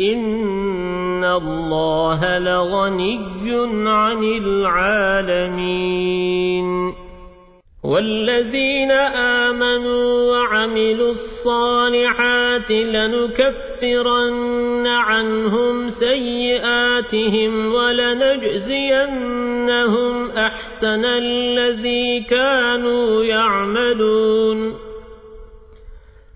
إن الله لغني عن العالمين والذين آمنوا وعملوا الصالحات لنكفرن عنهم سيئاتهم ولنجزينهم أحسن الذي كانوا يعملون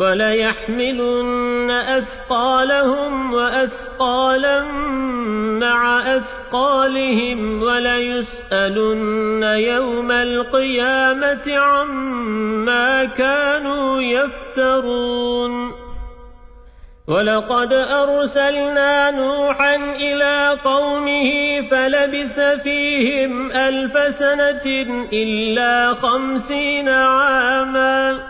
وليحملن أثقالهم وأثقالا مع أثقالهم وليسألن يوم القيامة عما كانوا يفترون. ولقد أرسلنا نوحا إلى قومه فلبث فيهم ألف سنة إلا خمسين عاماً.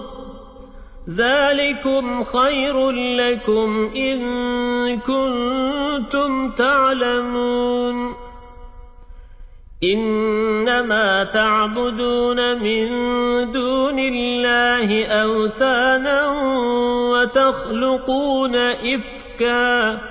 ذلكم خير لكم إن كنتم تعلمون. إنما تعبدون من دون الله أوسانا وتخلقون إفكا.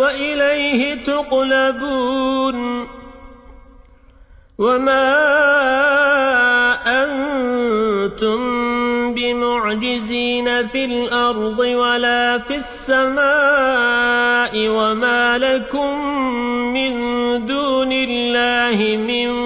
وإليه تقلبون وما أنتم بمعجزين في الأرض ولا في السماء وما لكم من دون الله من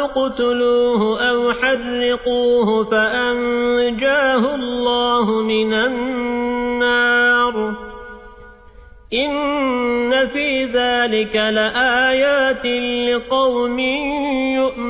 اقتلوه أو حرقوه فأنجاه الله من النار إن في ذلك لآيات لقوم يؤمنون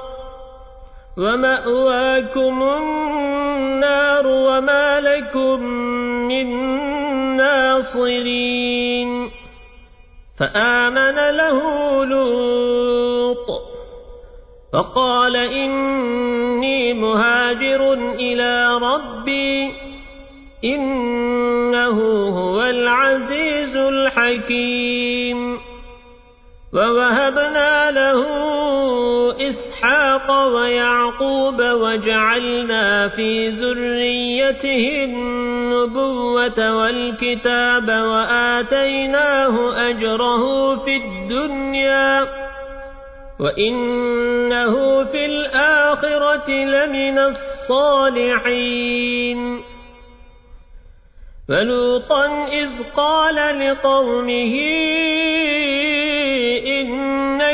ومأواكم النار وما لكم من ناصرين. فآمن له لوط فقال إني مهاجر إلى ربي إنه هو العزيز الحكيم. ووهبنا له إسحاق ويعقوب وجعلنا في ذريته النبوة والكتاب وآتيناه أجره في الدنيا وإنه في الآخرة لمن الصالحين فلوطا إذ قال لقومه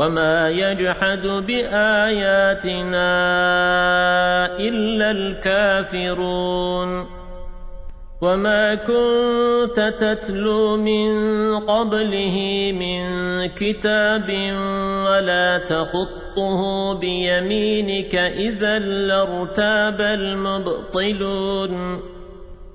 وما يجحد بآياتنا إلا الكافرون وما كنت تتلو من قبله من كتاب ولا تخطه بيمينك إذا لارتاب المبطلون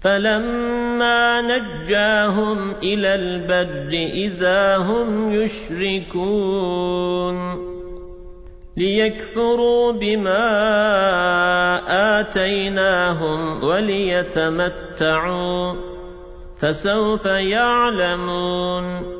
فلما نجاهم إلى البر إذا هم يشركون ليكفروا بما آتيناهم وليتمتعوا فسوف يعلمون